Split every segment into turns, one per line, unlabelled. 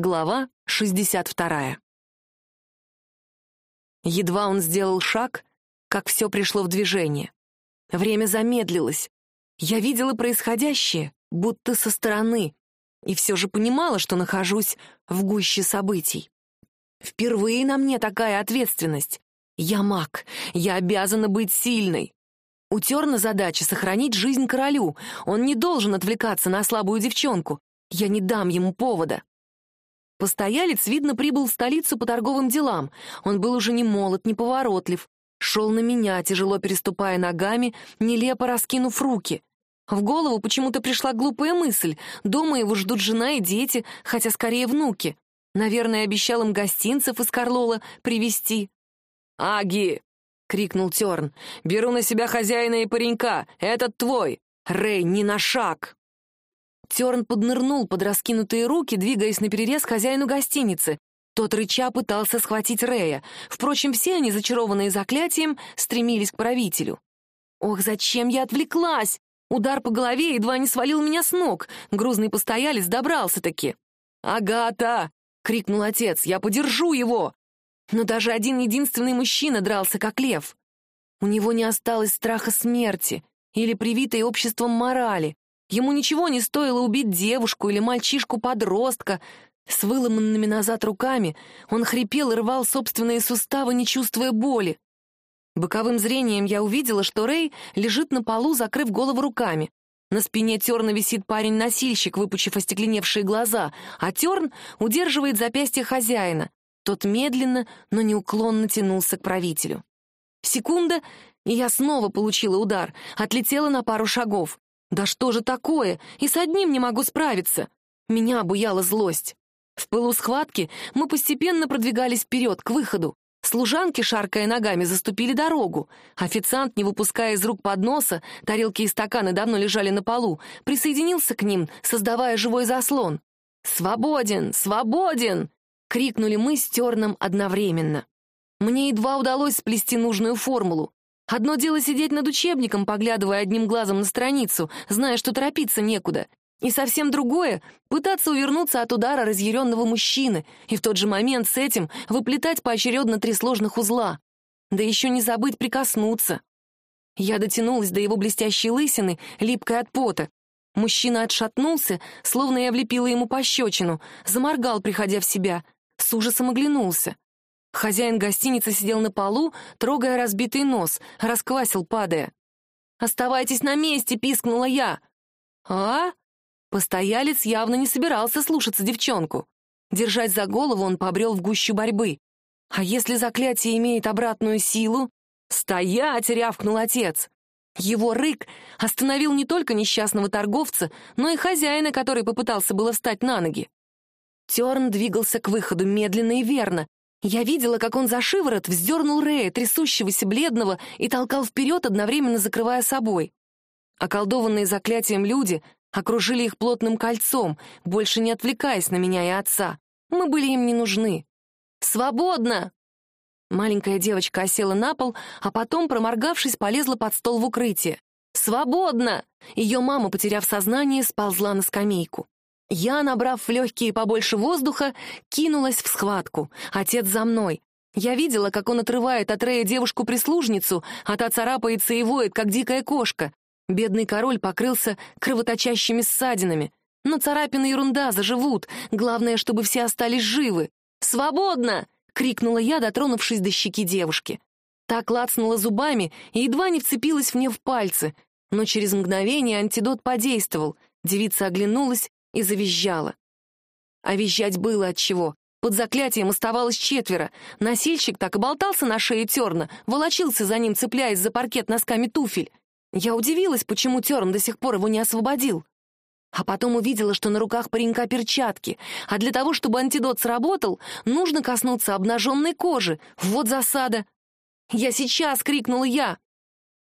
Глава 62. Едва он сделал шаг, как все пришло в движение. Время замедлилось. Я видела происходящее, будто со стороны, и все же понимала, что нахожусь в гуще событий. Впервые на мне такая ответственность. Я маг, я обязана быть сильной. У задача сохранить жизнь королю. Он не должен отвлекаться на слабую девчонку. Я не дам ему повода. Постоялец, видно, прибыл в столицу по торговым делам. Он был уже не молод, не поворотлив. Шел на меня, тяжело переступая ногами, нелепо раскинув руки. В голову почему-то пришла глупая мысль. Дома его ждут жена и дети, хотя скорее внуки. Наверное, обещал им гостинцев из Карлола привезти. «Аги!» — крикнул Терн. «Беру на себя хозяина и паренька. Этот твой! Рэй, не на шаг!» Терн поднырнул под раскинутые руки, двигаясь наперерез хозяину гостиницы. Тот рыча пытался схватить Рея. Впрочем, все они, зачарованные заклятием, стремились к правителю. «Ох, зачем я отвлеклась?» Удар по голове едва не свалил меня с ног. Грузный постоялец добрался-таки. «Агата!» — крикнул отец. «Я подержу его!» Но даже один единственный мужчина дрался, как лев. У него не осталось страха смерти или привитой обществом морали. Ему ничего не стоило убить девушку или мальчишку-подростка. С выломанными назад руками он хрипел и рвал собственные суставы, не чувствуя боли. Боковым зрением я увидела, что Рэй лежит на полу, закрыв голову руками. На спине Терна висит парень-носильщик, выпучив остекленевшие глаза, а Терн удерживает запястье хозяина. Тот медленно, но неуклонно тянулся к правителю. Секунда, и я снова получила удар, отлетела на пару шагов. Да что же такое? И с одним не могу справиться. Меня обуяла злость. В пылу схватки мы постепенно продвигались вперед, к выходу. Служанки, шаркая ногами, заступили дорогу. Официант, не выпуская из рук подноса, тарелки и стаканы давно лежали на полу, присоединился к ним, создавая живой заслон. «Свободен! Свободен!» — крикнули мы с Терном одновременно. Мне едва удалось сплести нужную формулу. Одно дело сидеть над учебником, поглядывая одним глазом на страницу, зная, что торопиться некуда. И совсем другое — пытаться увернуться от удара разъяренного мужчины и в тот же момент с этим выплетать поочередно три сложных узла. Да еще не забыть прикоснуться. Я дотянулась до его блестящей лысины, липкой от пота. Мужчина отшатнулся, словно я влепила ему пощечину, заморгал, приходя в себя, с ужасом оглянулся. Хозяин гостиницы сидел на полу, трогая разбитый нос, расквасил, падая. «Оставайтесь на месте!» — пискнула я. «А?» Постоялец явно не собирался слушаться девчонку. Держать за голову он побрел в гущу борьбы. А если заклятие имеет обратную силу? «Стоять!» — рявкнул отец. Его рык остановил не только несчастного торговца, но и хозяина, который попытался было встать на ноги. Терн двигался к выходу медленно и верно, я видела, как он за шиворот вздернул Рея, трясущегося бледного, и толкал вперед, одновременно закрывая собой. Околдованные заклятием люди окружили их плотным кольцом, больше не отвлекаясь на меня и отца. Мы были им не нужны. «Свободно!» Маленькая девочка осела на пол, а потом, проморгавшись, полезла под стол в укрытие. «Свободно!» Ее мама, потеряв сознание, сползла на скамейку. Я, набрав в легкие побольше воздуха, кинулась в схватку. Отец за мной. Я видела, как он отрывает от Рея девушку-прислужницу, а та царапается и воет, как дикая кошка. Бедный король покрылся кровоточащими ссадинами. Но царапины ерунда, заживут. Главное, чтобы все остались живы. «Свободно!» — крикнула я, дотронувшись до щеки девушки. Так лацнула зубами и едва не вцепилась мне в пальцы. Но через мгновение антидот подействовал. Девица оглянулась и завизжала. А визжать было от чего. Под заклятием оставалось четверо. Носильщик так и болтался на шее Терна, волочился за ним, цепляясь за паркет носками туфель. Я удивилась, почему Терн до сих пор его не освободил. А потом увидела, что на руках паренька перчатки, а для того, чтобы антидот сработал, нужно коснуться обнаженной кожи. Вот засада. «Я сейчас!» — крикнула я.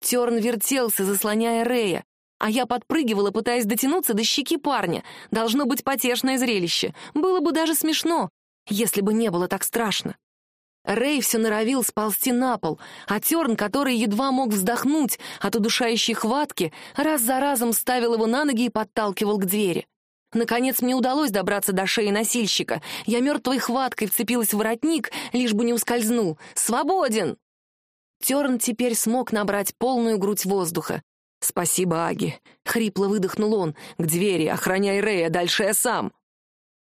Терн вертелся, заслоняя Рея а я подпрыгивала, пытаясь дотянуться до щеки парня. Должно быть потешное зрелище. Было бы даже смешно, если бы не было так страшно. Рэй все норовил сползти на пол, а Терн, который едва мог вздохнуть от удушающей хватки, раз за разом ставил его на ноги и подталкивал к двери. Наконец мне удалось добраться до шеи носильщика. Я мертвой хваткой вцепилась в воротник, лишь бы не ускользнул. «Свободен!» Терн теперь смог набрать полную грудь воздуха. «Спасибо, Аги!» — хрипло выдохнул он. «К двери, охраняй Рэя, дальше я сам!»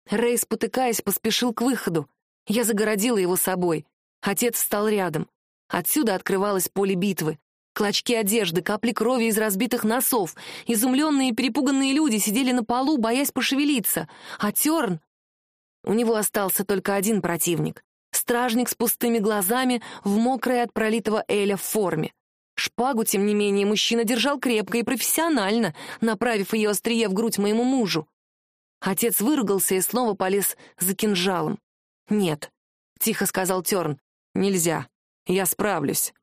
Рэй, спотыкаясь, поспешил к выходу. Я загородила его собой. Отец встал рядом. Отсюда открывалось поле битвы. Клочки одежды, капли крови из разбитых носов. Изумленные и перепуганные люди сидели на полу, боясь пошевелиться. А Терн... У него остался только один противник. Стражник с пустыми глазами в мокрой от пролитого Эля форме. Шпагу, тем не менее, мужчина держал крепко и профессионально, направив ее острие в грудь моему мужу. Отец выругался и снова полез за кинжалом. «Нет», — тихо сказал Терн, — «нельзя. Я справлюсь».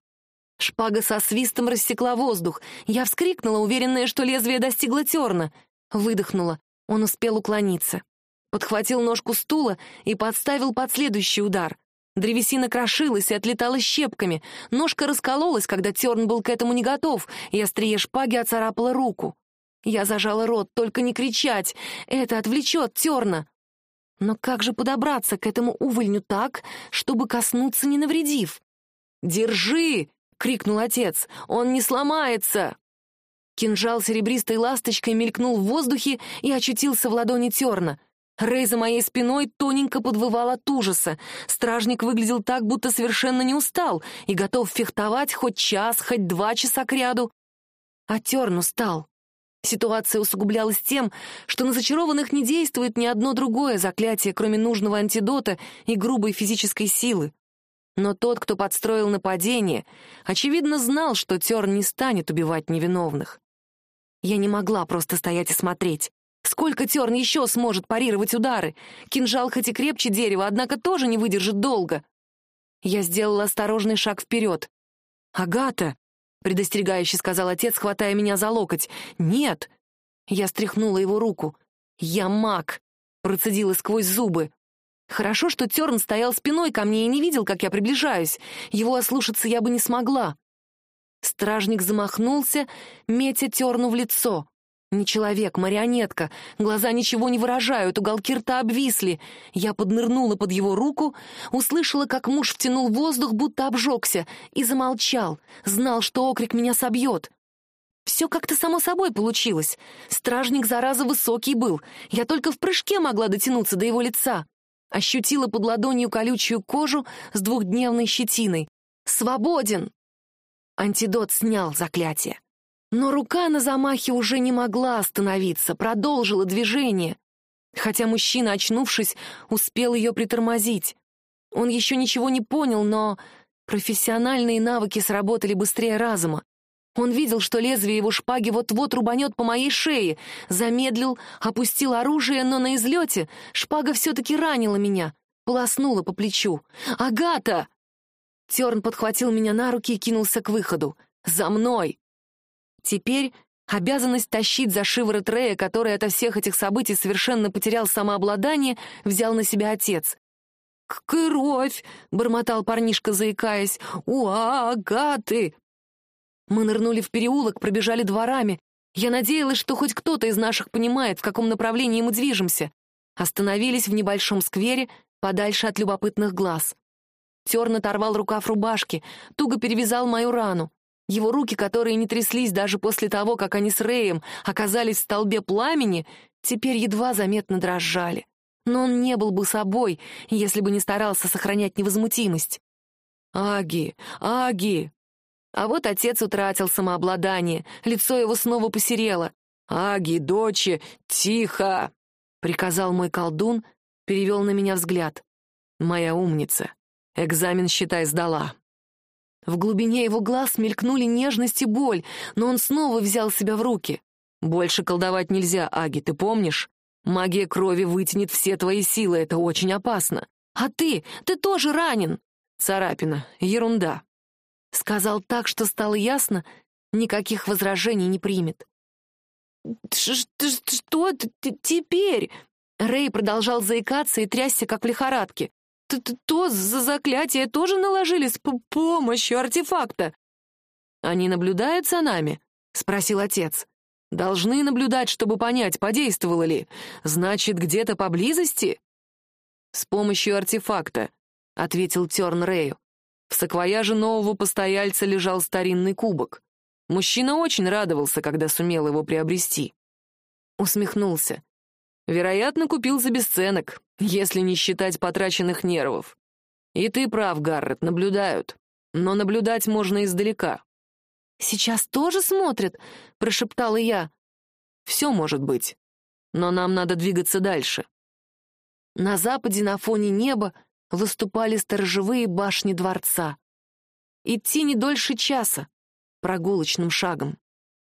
Шпага со свистом рассекла воздух. Я вскрикнула, уверенная, что лезвие достигло терна. Выдохнула. Он успел уклониться. Подхватил ножку стула и подставил под следующий удар. Древесина крошилась и отлетала щепками. Ножка раскололась, когда терн был к этому не готов, и острие шпаги оцарапало руку. Я зажала рот, только не кричать. Это отвлечет терна. Но как же подобраться к этому увольню так, чтобы коснуться, не навредив? «Держи!» — крикнул отец. «Он не сломается!» Кинжал серебристой ласточкой мелькнул в воздухе и очутился в ладони терна. Рэй за моей спиной тоненько подвывал от ужаса. Стражник выглядел так, будто совершенно не устал и готов фехтовать хоть час, хоть два часа кряду. А терн устал. Ситуация усугублялась тем, что на зачарованных не действует ни одно другое заклятие, кроме нужного антидота и грубой физической силы. Но тот, кто подстроил нападение, очевидно знал, что Терн не станет убивать невиновных. Я не могла просто стоять и смотреть. Сколько Терн еще сможет парировать удары? Кинжал хоть и крепче дерева, однако тоже не выдержит долго. Я сделала осторожный шаг вперед. «Агата!» — предостерегающе сказал отец, хватая меня за локоть. «Нет!» Я стряхнула его руку. «Я маг!» — процедила сквозь зубы. Хорошо, что Терн стоял спиной ко мне и не видел, как я приближаюсь. Его ослушаться я бы не смогла. Стражник замахнулся, метя Терну в лицо. Не человек, марионетка. Глаза ничего не выражают, уголки рта обвисли. Я поднырнула под его руку, услышала, как муж втянул воздух, будто обжегся, и замолчал. Знал, что окрик меня собьет. Все как-то само собой получилось. Стражник, зараза, высокий был. Я только в прыжке могла дотянуться до его лица ощутила под ладонью колючую кожу с двухдневной щетиной. «Свободен!» Антидот снял заклятие. Но рука на замахе уже не могла остановиться, продолжила движение. Хотя мужчина, очнувшись, успел ее притормозить. Он еще ничего не понял, но профессиональные навыки сработали быстрее разума. Он видел, что лезвие его шпаги вот-вот рубанет по моей шее, замедлил, опустил оружие, но на излете шпага все-таки ранила меня, полоснула по плечу. «Агата!» Терн подхватил меня на руки и кинулся к выходу. «За мной!» Теперь обязанность тащить за шиворот Рея, который от всех этих событий совершенно потерял самообладание, взял на себя отец. «Кровь!» — бормотал парнишка, заикаясь. «У, Агаты!» Мы нырнули в переулок, пробежали дворами. Я надеялась, что хоть кто-то из наших понимает, в каком направлении мы движемся. Остановились в небольшом сквере, подальше от любопытных глаз. Терн оторвал рукав рубашки, туго перевязал мою рану. Его руки, которые не тряслись даже после того, как они с Рэем оказались в столбе пламени, теперь едва заметно дрожали. Но он не был бы собой, если бы не старался сохранять невозмутимость. «Аги! Аги!» А вот отец утратил самообладание, лицо его снова посерело. «Аги, дочи, тихо!» — приказал мой колдун, перевел на меня взгляд. «Моя умница. Экзамен, считай, сдала». В глубине его глаз мелькнули нежность и боль, но он снова взял себя в руки. «Больше колдовать нельзя, Аги, ты помнишь? Магия крови вытянет все твои силы, это очень опасно. А ты, ты тоже ранен!» «Царапина, ерунда. Сказал так, что стало ясно, никаких возражений не примет. «Что теперь?» Рэй продолжал заикаться и трясся, как в лихорадке. «То за заклятие тоже наложили с помощью артефакта?» «Они наблюдают за нами?» — спросил отец. Должны наблюдать, чтобы понять, подействовало ли. Значит, где-то поблизости? С помощью артефакта, — ответил Терн Рэю. В саквояже нового постояльца лежал старинный кубок. Мужчина очень радовался, когда сумел его приобрести. Усмехнулся. Вероятно, купил за бесценок, если не считать потраченных нервов. И ты прав, Гаррет, наблюдают. Но наблюдать можно издалека. «Сейчас тоже смотрят?» — прошептала я. «Все может быть. Но нам надо двигаться дальше». На западе на фоне неба выступали сторожевые башни дворца. Идти не дольше часа, прогулочным шагом.